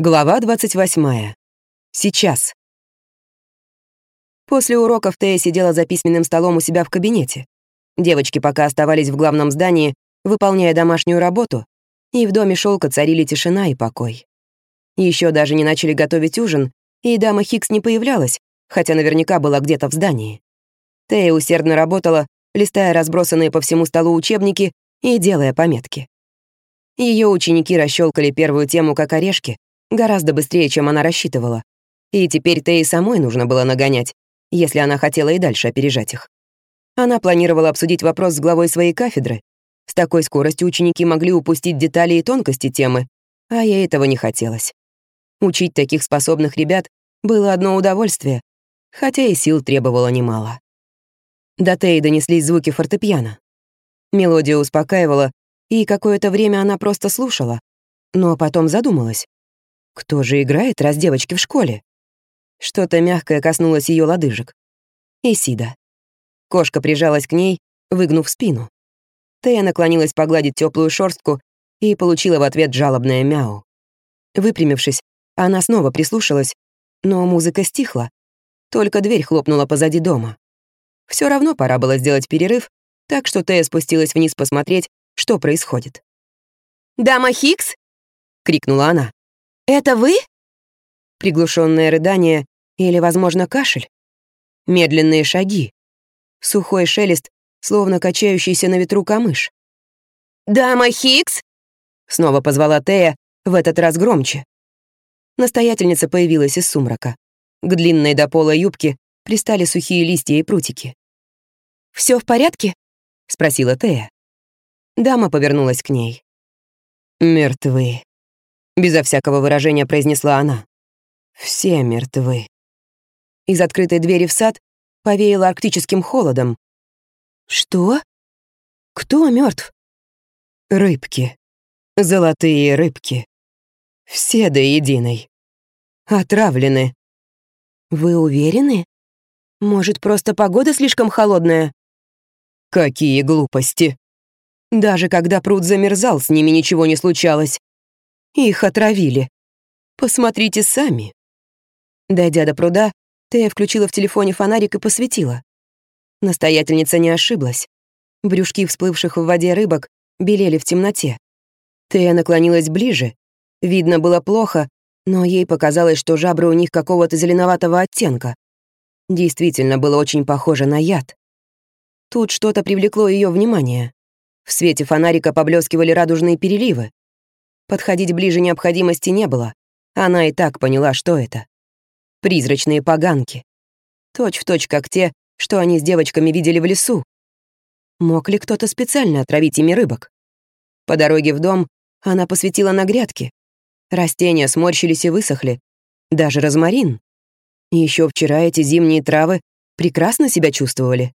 Глава 28. Сейчас. После уроков Тея сидела за письменным столом у себя в кабинете. Девочки пока оставались в главном здании, выполняя домашнюю работу, и в доме шелка царили тишина и покой. Еще даже не начали готовить ужин, и дама Хикс не появлялась, хотя наверняка была где-то в здании. Тея усердно работала, листая разбросанные по всему столу учебники и делая пометки. Ее ученики расщелкали первую тему как орешки, Гораздо быстрее, чем она рассчитывала. И теперь-то самой нужно было нагонять, если она хотела и дальше опережать их. Она планировала обсудить вопрос с главой своей кафедры. С такой скоростью ученики могли упустить детали и тонкости темы, а ей этого не хотелось. Учить таких способных ребят было одно удовольствие, хотя и сил требовало немало. До Теи донеслись звуки фортепиано. Мелодия успокаивала, и какое-то время она просто слушала, но потом задумалась. Кто же играет, раз девочки в школе? Что-то мягкое коснулось ее лодыжек. Исида. Кошка прижалась к ней, выгнув спину. Тея наклонилась погладить теплую шорстку и получила в ответ жалобное мяу. Выпрямившись, она снова прислушалась, но музыка стихла. Только дверь хлопнула позади дома. Все равно пора было сделать перерыв, так что Тея спустилась вниз посмотреть, что происходит. «Дама Хикс!» — крикнула она. «Это вы?» Приглушенное рыдание или, возможно, кашель. Медленные шаги. Сухой шелест, словно качающийся на ветру камыш. «Дама Хикс!» Снова позвала Тея, в этот раз громче. Настоятельница появилась из сумрака. К длинной до пола юбке пристали сухие листья и прутики. Все в порядке?» — спросила Тея. Дама повернулась к ней. «Мертвы», Безо всякого выражения произнесла она. «Все мертвы». Из открытой двери в сад повеяло арктическим холодом. «Что? Кто мертв? «Рыбки. Золотые рыбки. Все до единой. Отравлены». «Вы уверены? Может, просто погода слишком холодная?» «Какие глупости!» Даже когда пруд замерзал, с ними ничего не случалось. Их отравили. Посмотрите сами. Дойдя до пруда, Тея включила в телефоне фонарик и посветила. Настоятельница не ошиблась. Брюшки всплывших в воде рыбок белели в темноте. Тея наклонилась ближе. Видно было плохо, но ей показалось, что жабры у них какого-то зеленоватого оттенка. Действительно было очень похоже на яд. Тут что-то привлекло ее внимание. В свете фонарика поблескивали радужные переливы. Подходить ближе необходимости не было. Она и так поняла, что это. Призрачные поганки. Точь в точь, как те, что они с девочками видели в лесу. Мог ли кто-то специально отравить ими рыбок? По дороге в дом она посветила на грядки. Растения сморщились и высохли. Даже розмарин. Еще вчера эти зимние травы прекрасно себя чувствовали.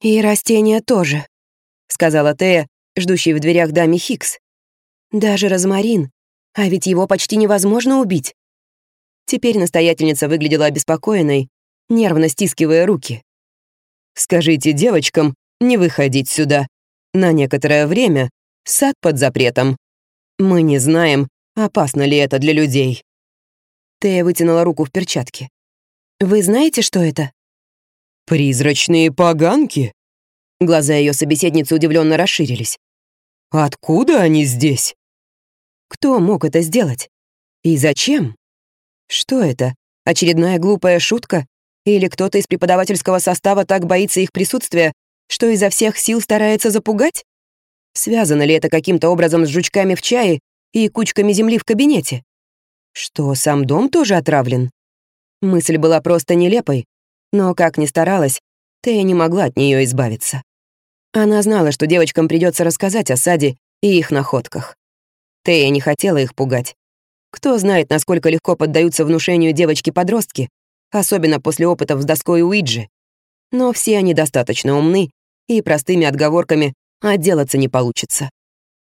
«И растения тоже», — сказала Тея, ждущий в дверях даме Хикс. Даже розмарин. А ведь его почти невозможно убить. Теперь настоятельница выглядела обеспокоенной, нервно стискивая руки. «Скажите девочкам не выходить сюда. На некоторое время сад под запретом. Мы не знаем, опасно ли это для людей». Тея вытянула руку в перчатке. «Вы знаете, что это?» «Призрачные поганки?» Глаза ее собеседницы удивленно расширились. «Откуда они здесь?» Кто мог это сделать? И зачем? Что это? Очередная глупая шутка? Или кто-то из преподавательского состава так боится их присутствия, что изо всех сил старается запугать? Связано ли это каким-то образом с жучками в чае и кучками земли в кабинете? Что, сам дом тоже отравлен? Мысль была просто нелепой, но, как ни старалась, Тея не могла от нее избавиться. Она знала, что девочкам придется рассказать о саде и их находках. Тея не хотела их пугать. Кто знает, насколько легко поддаются внушению девочки-подростки, особенно после опытов с доской Уиджи. Но все они достаточно умны, и простыми отговорками отделаться не получится.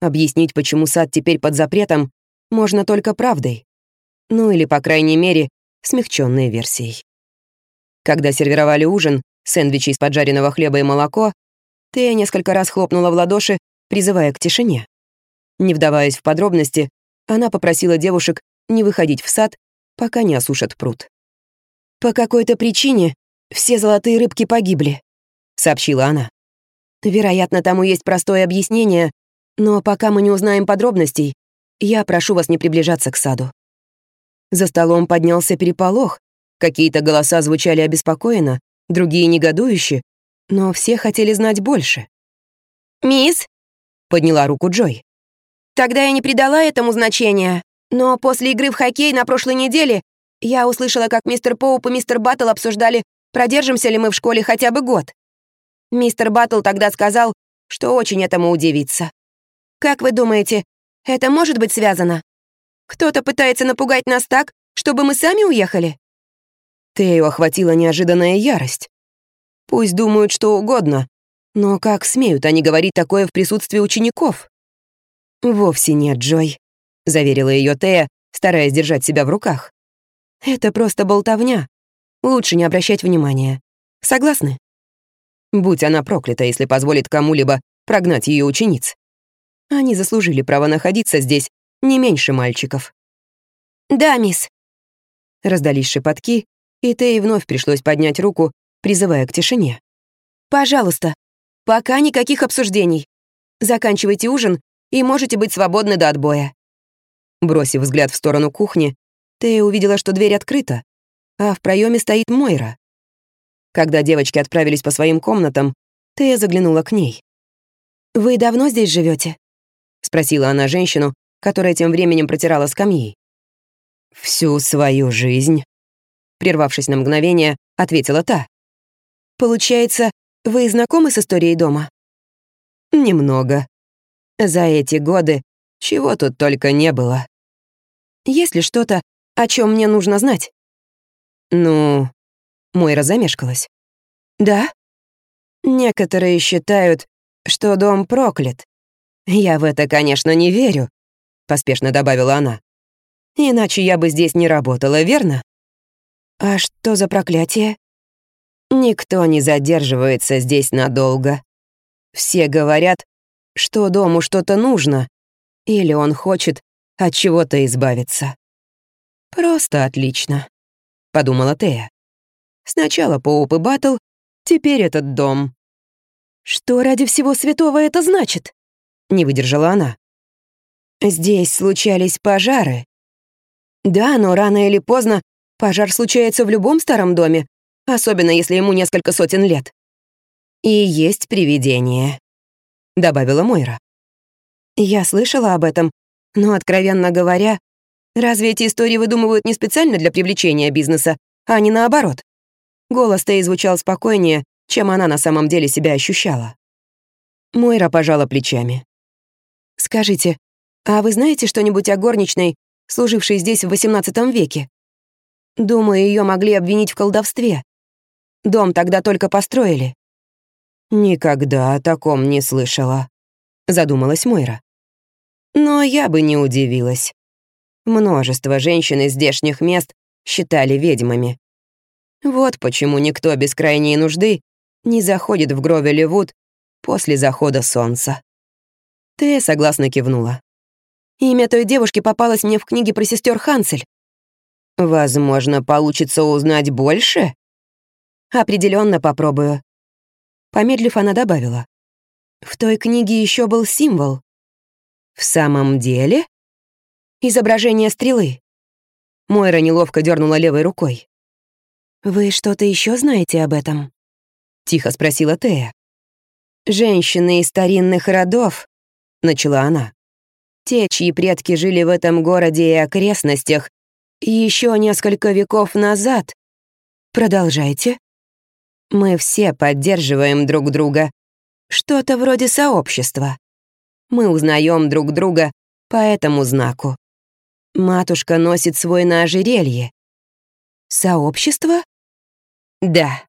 Объяснить, почему сад теперь под запретом, можно только правдой. Ну или, по крайней мере, смягченной версией. Когда сервировали ужин, сэндвичи из поджаренного хлеба и молоко, Тея несколько раз хлопнула в ладоши, призывая к тишине. Не вдаваясь в подробности, она попросила девушек не выходить в сад, пока не осушат пруд. «По какой-то причине все золотые рыбки погибли», — сообщила она. «Вероятно, тому есть простое объяснение, но пока мы не узнаем подробностей, я прошу вас не приближаться к саду». За столом поднялся переполох, какие-то голоса звучали обеспокоенно, другие негодующе, но все хотели знать больше. «Мисс?» — подняла руку Джой. «Тогда я не придала этому значения, но после игры в хоккей на прошлой неделе я услышала, как мистер Поуп и мистер Баттл обсуждали, продержимся ли мы в школе хотя бы год. Мистер Баттл тогда сказал, что очень этому удивится. Как вы думаете, это может быть связано? Кто-то пытается напугать нас так, чтобы мы сами уехали?» Тею охватила неожиданная ярость. Пусть думают что угодно, но как смеют они говорить такое в присутствии учеников? «Вовсе нет, Джой», — заверила ее Тея, стараясь держать себя в руках. «Это просто болтовня. Лучше не обращать внимания. Согласны?» Будь она проклята, если позволит кому-либо прогнать ее учениц. Они заслужили право находиться здесь не меньше мальчиков. «Да, мисс». Раздались шепотки, и Тей вновь пришлось поднять руку, призывая к тишине. «Пожалуйста, пока никаких обсуждений. Заканчивайте ужин и можете быть свободны до отбоя». Бросив взгляд в сторону кухни, Тея увидела, что дверь открыта, а в проеме стоит Мойра. Когда девочки отправились по своим комнатам, Тея заглянула к ней. «Вы давно здесь живете? спросила она женщину, которая тем временем протирала скамьи. «Всю свою жизнь», — прервавшись на мгновение, ответила та. «Получается, вы знакомы с историей дома?» «Немного. За эти годы чего тут только не было». «Есть ли что-то, о чем мне нужно знать?» «Ну...» Мойра замешкалась. «Да?» «Некоторые считают, что дом проклят. Я в это, конечно, не верю», — поспешно добавила она. «Иначе я бы здесь не работала, верно?» «А что за проклятие?» «Никто не задерживается здесь надолго. Все говорят, что дому что-то нужно, или он хочет от чего-то избавиться. Просто отлично», — подумала Тея. Сначала Поуп и Баттл, теперь этот дом. «Что ради всего святого это значит?» — не выдержала она. «Здесь случались пожары». «Да, но рано или поздно пожар случается в любом старом доме, особенно если ему несколько сотен лет». «И есть привидение», — добавила Мойра. «Я слышала об этом, но, откровенно говоря, разве эти истории выдумывают не специально для привлечения бизнеса, а не наоборот?» Голос Тей звучал спокойнее, чем она на самом деле себя ощущала. Мойра пожала плечами. «Скажите, а вы знаете что-нибудь о горничной, служившей здесь в XVIII веке? Думаю, ее могли обвинить в колдовстве. Дом тогда только построили». «Никогда о таком не слышала», — задумалась Мойра. «Но я бы не удивилась. Множество женщин из здешних мест считали ведьмами. Вот почему никто без крайней нужды не заходит в Гровелевуд после захода солнца. Тея согласно кивнула. Имя той девушки попалось мне в книге про сестер Хансель. Возможно, получится узнать больше? Определенно попробую. Помедлив, она добавила. В той книге еще был символ. В самом деле? Изображение стрелы. Мойра неловко дернула левой рукой. «Вы что-то еще знаете об этом?» — тихо спросила Тея. «Женщины из старинных родов», — начала она. «Те, чьи предки жили в этом городе и окрестностях, еще несколько веков назад. Продолжайте». «Мы все поддерживаем друг друга. Что-то вроде сообщества. Мы узнаем друг друга по этому знаку. Матушка носит свой на ожерелье. Сообщество? Да.